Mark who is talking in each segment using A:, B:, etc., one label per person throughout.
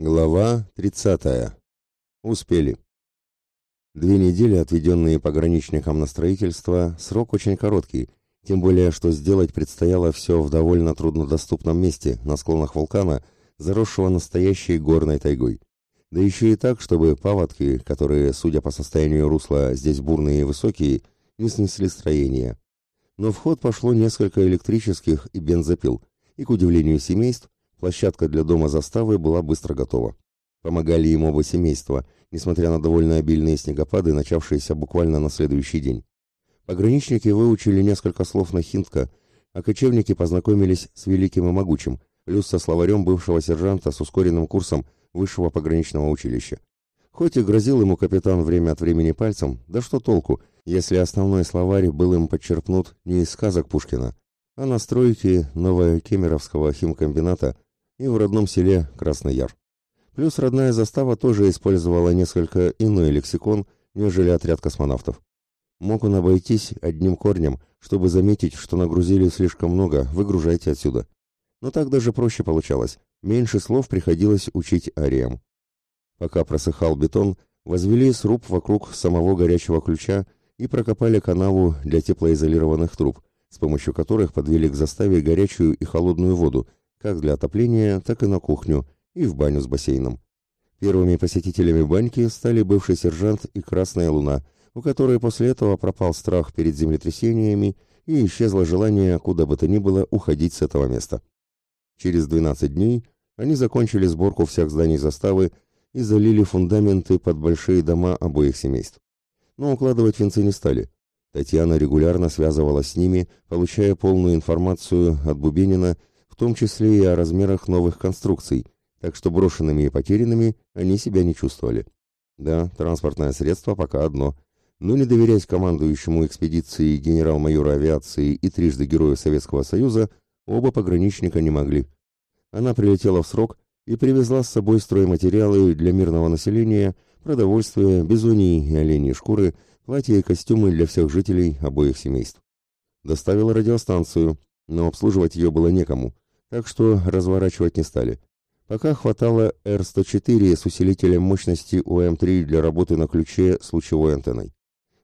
A: Глава 30. Успели. Две недели, отведенные пограничникам на строительство, срок очень короткий, тем более, что сделать предстояло все в довольно труднодоступном месте, на склонах вулкана, заросшего настоящей горной тайгой. Да еще и так, чтобы паводки, которые, судя по состоянию русла, здесь бурные и высокие, не снесли строение. Но в ход пошло несколько электрических и бензопил, и, к удивлению семейств, Площадка для дома заставы была быстро готова. Помогали им оба семейства, несмотря на довольно обильные снегопады, начавшиеся буквально на следующий день. Пограничники выучили несколько слов на хинтка, а кочевники познакомились с великим и могучим, плюс со словарем бывшего сержанта с ускоренным курсом высшего пограничного училища. Хоть и грозил ему капитан время от времени пальцем, да что толку, если основной словарь был им подчерпнут не из сказок Пушкина, а на стройке нового Кемеровского химкомбината – и в родном селе Красный Яр. Плюс родная застава тоже использовала несколько иной лексикон, нежели отряд космонавтов. Мог он обойтись одним корнем, чтобы заметить, что нагрузили слишком много, выгружайте отсюда. Но так даже проще получалось, меньше слов приходилось учить ариям. Пока просыхал бетон, возвели сруб вокруг самого горячего ключа и прокопали канаву для теплоизолированных труб, с помощью которых подвели к заставе горячую и холодную воду, как для отопления, так и на кухню и в баню с бассейном. Первыми посетителями баньки стали бывший сержант и Красная Луна, у которой после этого пропал страх перед землетрясениями и исчезло желание куда бы то ни было уходить с этого места. Через 12 дней они закончили сборку всех зданий заставы и залили фундаменты под большие дома обоих семейств. Но укладывать венцы не стали. Татьяна регулярно связывалась с ними, получая полную информацию от Бубенина том числе и о размерах новых конструкций, так что брошенными и потерянными они себя не чувствовали. Да, транспортное средство пока одно, но не доверяясь командующему экспедиции генерал-майора авиации и трижды Герою Советского Союза, оба пограничника не могли. Она прилетела в срок и привезла с собой стройматериалы для мирного населения, продовольствие, бизонии и оленьи шкуры, платья и костюмы для всех жителей обоих семейств. Доставила радиостанцию, но обслуживать ее было некому – так что разворачивать не стали. Пока хватало Р-104 с усилителем мощности УМ-3 для работы на ключе с лучевой антенной.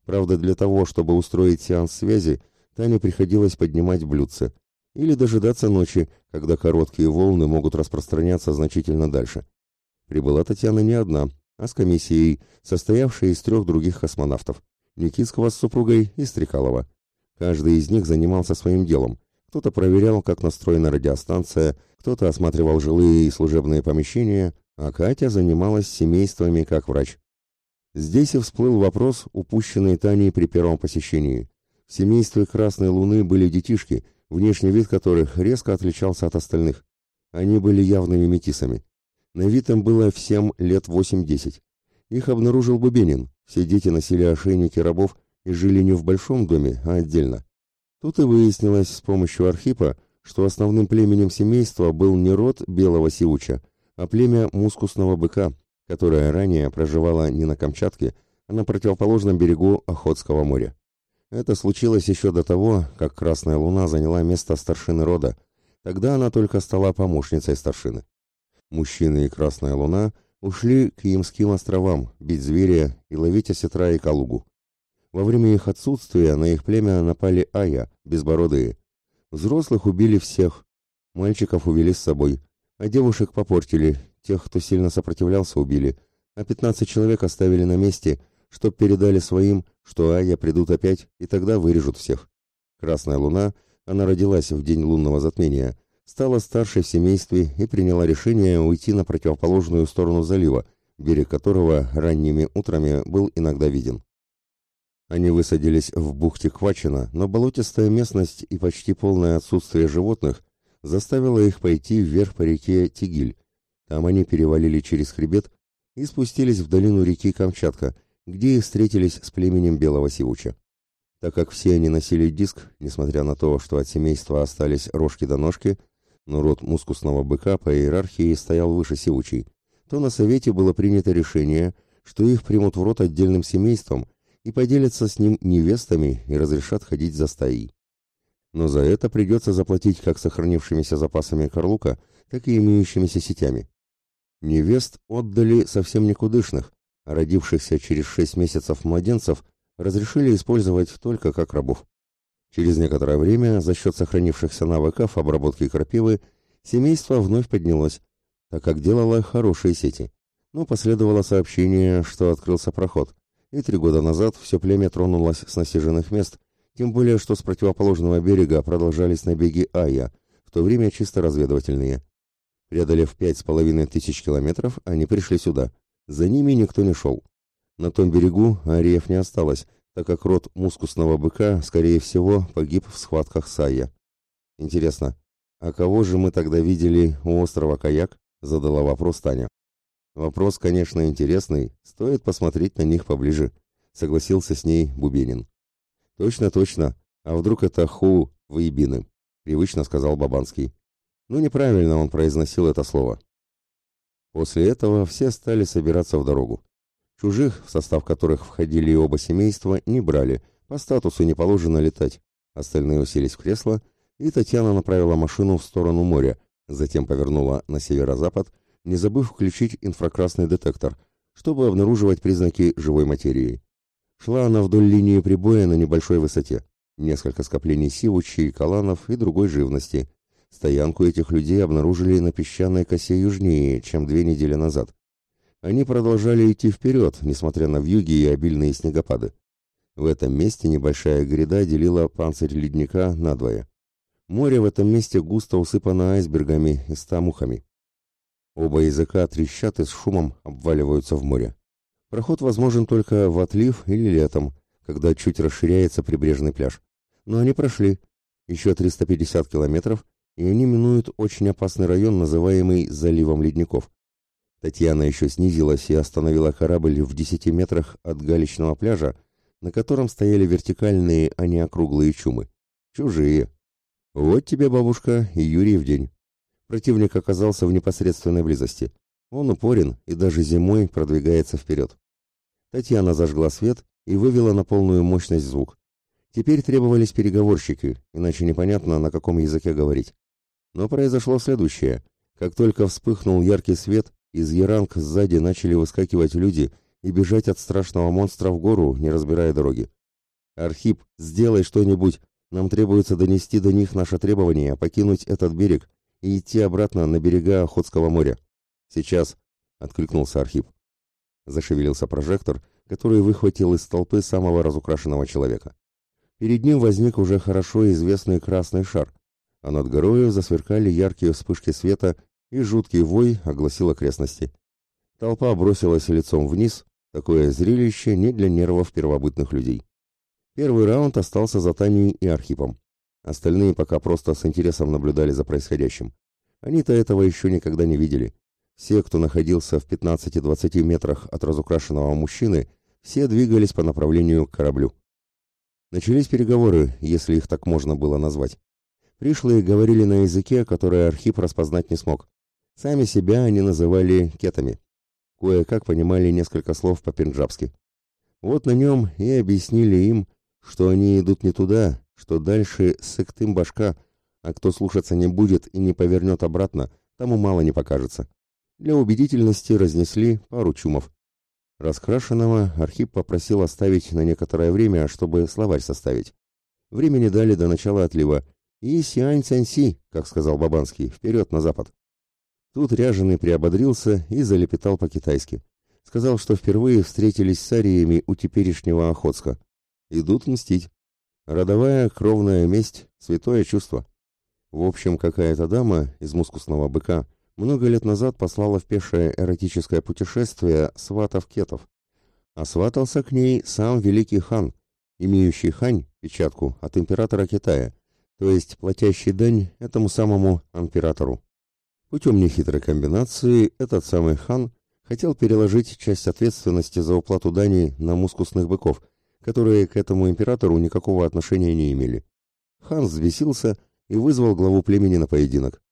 A: Правда, для того, чтобы устроить сеанс связи, Тане приходилось поднимать блюдце или дожидаться ночи, когда короткие волны могут распространяться значительно дальше. Прибыла Татьяна не одна, а с комиссией, состоявшей из трех других космонавтов – Никитского с супругой и Стрекалова. Каждый из них занимался своим делом, кто-то проверял, как настроена радиостанция, кто-то осматривал жилые и служебные помещения, а Катя занималась семействами как врач. Здесь и всплыл вопрос, упущенный Таней при первом посещении. В семействе Красной Луны были детишки, внешний вид которых резко отличался от остальных. Они были явными метисами. На вид им было всем лет 8-10. Их обнаружил Бубенин. Все дети носили ошейники рабов и жили не в большом доме, а отдельно. Тут и выяснилось с помощью Архипа, что основным племенем семейства был не род белого сиуча, а племя мускусного быка, которое ранее проживало не на Камчатке, а на противоположном берегу Охотского моря. Это случилось еще до того, как Красная Луна заняла место старшины рода. Тогда она только стала помощницей старшины. Мужчины и Красная Луна ушли к Ямским островам бить зверя и ловить осетра и калугу. Во время их отсутствия на их племя напали Ая, безбородые. Взрослых убили всех. Мальчиков увели с собой, а девушек попортили. Тех, кто сильно сопротивлялся, убили. А пятнадцать человек оставили на месте, чтоб передали своим, что Ая придут опять, и тогда вырежут всех. Красная Луна, она родилась в день лунного затмения, стала старшей в семействе и приняла решение уйти на противоположную сторону залива, берег которого ранними утрами был иногда виден. Они высадились в бухте Квачина, но болотистая местность и почти полное отсутствие животных заставило их пойти вверх по реке Тигиль. Там они перевалили через хребет и спустились в долину реки Камчатка, где и встретились с племенем Белого Сивуча. Так как все они носили диск, несмотря на то, что от семейства остались рожки до ножки, но род мускусного быка по иерархии стоял выше Сивучей, то на совете было принято решение, что их примут в рот отдельным семейством – и поделятся с ним невестами и разрешат ходить за стаей. Но за это придется заплатить как сохранившимися запасами Карлука, так и имеющимися сетями. Невест отдали совсем никудышных, а родившихся через шесть месяцев младенцев разрешили использовать только как рабов. Через некоторое время, за счет сохранившихся навыков обработки крапивы, семейство вновь поднялось, так как делало хорошие сети. Но последовало сообщение, что открылся проход, и три года назад все племя тронулось с насиженных мест, тем более, что с противоположного берега продолжались набеги Ая, в то время чисто разведывательные. Преодолев пять с половиной тысяч километров, они пришли сюда. За ними никто не шел. На том берегу ариев не осталось, так как род мускусного быка, скорее всего, погиб в схватках с Айя. Интересно, а кого же мы тогда видели у острова Каяк? Задала вопрос Таня. Вопрос, конечно, интересный, стоит посмотреть на них поближе, согласился с ней Бубенин. Точно, точно. А вдруг это ху выебины? Привычно сказал Бабанский. Ну, неправильно он произносил это слово. После этого все стали собираться в дорогу. Чужих, в состав которых входили и оба семейства, не брали, по статусу не положено летать. Остальные уселись в кресло, и Татьяна направила машину в сторону моря, затем повернула на северо-запад не забыв включить инфракрасный детектор, чтобы обнаруживать признаки живой материи. Шла она вдоль линии прибоя на небольшой высоте. Несколько скоплений сивучей, каланов и другой живности. Стоянку этих людей обнаружили на песчаной косе южнее, чем две недели назад. Они продолжали идти вперед, несмотря на вьюги и обильные снегопады. В этом месте небольшая гряда делила панцирь ледника надвое. Море в этом месте густо усыпано айсбергами и стамухами. Оба языка трещат и с шумом обваливаются в море. Проход возможен только в отлив или летом, когда чуть расширяется прибрежный пляж. Но они прошли. Еще 350 километров, и они минуют очень опасный район, называемый заливом ледников. Татьяна еще снизилась и остановила корабль в 10 метрах от галечного пляжа, на котором стояли вертикальные, а не округлые чумы. Чужие. Вот тебе, бабушка, и Юрий в день. Противник оказался в непосредственной близости. Он упорен и даже зимой продвигается вперед. Татьяна зажгла свет и вывела на полную мощность звук. Теперь требовались переговорщики, иначе непонятно, на каком языке говорить. Но произошло следующее. Как только вспыхнул яркий свет, из яранг сзади начали выскакивать люди и бежать от страшного монстра в гору, не разбирая дороги. «Архип, сделай что-нибудь! Нам требуется донести до них наше требование покинуть этот берег и идти обратно на берега Охотского моря. Сейчас, откликнулся Архип. Зашевелился прожектор, который выхватил из толпы самого разукрашенного человека. Перед ним возник уже хорошо известный красный шар, а над горою засверкали яркие вспышки света, и жуткий вой огласил окрестности. Толпа бросилась лицом вниз, такое зрелище не для нервов первобытных людей. Первый раунд остался за Таней и Архипом. Остальные пока просто с интересом наблюдали за происходящим. Они-то этого еще никогда не видели. Все, кто находился в 15-20 метрах от разукрашенного мужчины, все двигались по направлению к кораблю. Начались переговоры, если их так можно было назвать. Пришлые говорили на языке, который Архип распознать не смог. Сами себя они называли кетами. Кое-как понимали несколько слов по-пенджабски. Вот на нем и объяснили им, что они идут не туда, что дальше сыктым башка, а кто слушаться не будет и не повернет обратно, тому мало не покажется. Для убедительности разнесли пару чумов. Раскрашенного Архип попросил оставить на некоторое время, чтобы словарь составить. Времени дали до начала отлива. И сиань цянь как сказал Бабанский, вперед на запад. Тут ряженый приободрился и залепетал по-китайски. Сказал, что впервые встретились с ариями у теперешнего Охотска. Идут мстить. Родовая кровная месть — святое чувство. В общем, какая-то дама из мускусного быка много лет назад послала в пешее эротическое путешествие сватов-кетов. А сватался к ней сам великий хан, имеющий хань, печатку, от императора Китая, то есть платящий дань этому самому императору. Путем нехитрой комбинации этот самый хан хотел переложить часть ответственности за уплату дани на мускусных быков – которые к этому императору никакого отношения не имели. Хан взвесился и вызвал главу племени на поединок.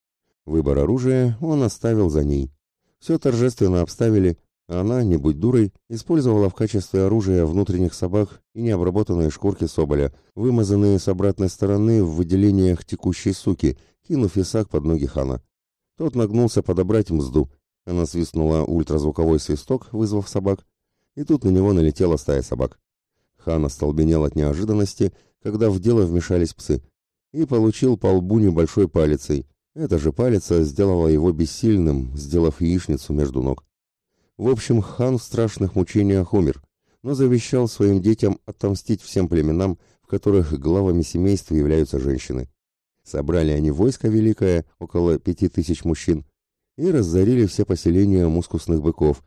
A: Выбор оружия он оставил за ней. Все торжественно обставили, а она, не будь дурой, использовала в качестве оружия внутренних собак и необработанные шкурки соболя, вымазанные с обратной стороны в выделениях текущей суки, кинув исак под ноги хана. Тот нагнулся подобрать мзду, Она свистнула ультразвуковой свисток, вызвав собак, и тут на него налетела стая собак. Хан остолбенел от неожиданности, когда в дело вмешались псы, и получил по лбу небольшой палицей. Эта же палица сделала его бессильным, сделав яичницу между ног. В общем, хан в страшных мучениях умер, но завещал своим детям отомстить всем племенам, в которых главами семейства являются женщины. Собрали они войско великое, около пяти тысяч мужчин, и разорили все поселения мускусных быков,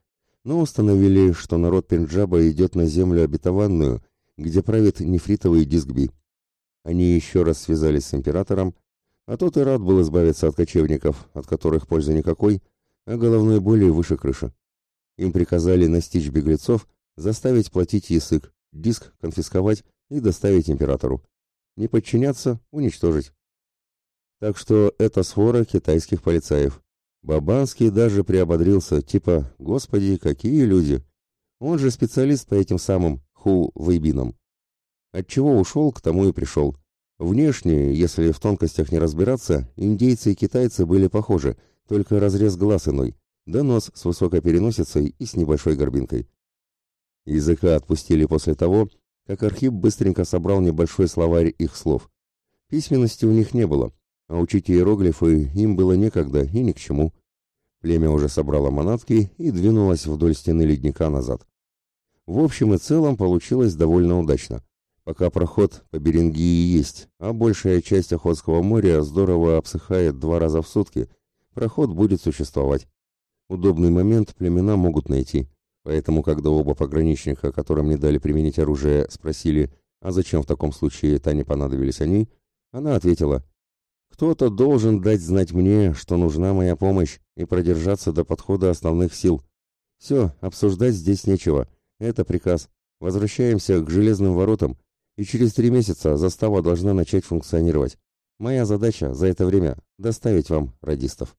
A: но установили, что народ Пенджаба идет на землю обетованную, где правит нефритовый диск-би. Они еще раз связались с императором, а тот и рад был избавиться от кочевников, от которых пользы никакой, а головной боли выше крыши. Им приказали настичь беглецов, заставить платить язык, диск конфисковать и доставить императору. Не подчиняться – уничтожить. Так что это свора китайских полицаев. Бабанский даже приободрился, типа «Господи, какие люди!» Он же специалист по этим самым ху-вейбинам. Отчего ушел, к тому и пришел. Внешне, если в тонкостях не разбираться, индейцы и китайцы были похожи, только разрез глаз иной, да нос с высокой переносицей и с небольшой горбинкой. Языка отпустили после того, как Архип быстренько собрал небольшой словарь их слов. Письменности у них не было, а учить иероглифы им было некогда и ни к чему. Племя уже собрало манатки и двинулось вдоль стены ледника назад. В общем и целом получилось довольно удачно. Пока проход по Берингии есть, а большая часть Охотского моря здорово обсыхает два раза в сутки, проход будет существовать. Удобный момент племена могут найти. Поэтому, когда оба пограничника, которым не дали применить оружие, спросили, а зачем в таком случае Тане понадобились они, она ответила, «Кто-то должен дать знать мне, что нужна моя помощь, и продержаться до подхода основных сил. Все, обсуждать здесь нечего. Это приказ. Возвращаемся к железным воротам, и через три месяца застава должна начать функционировать. Моя задача за это время – доставить вам радистов».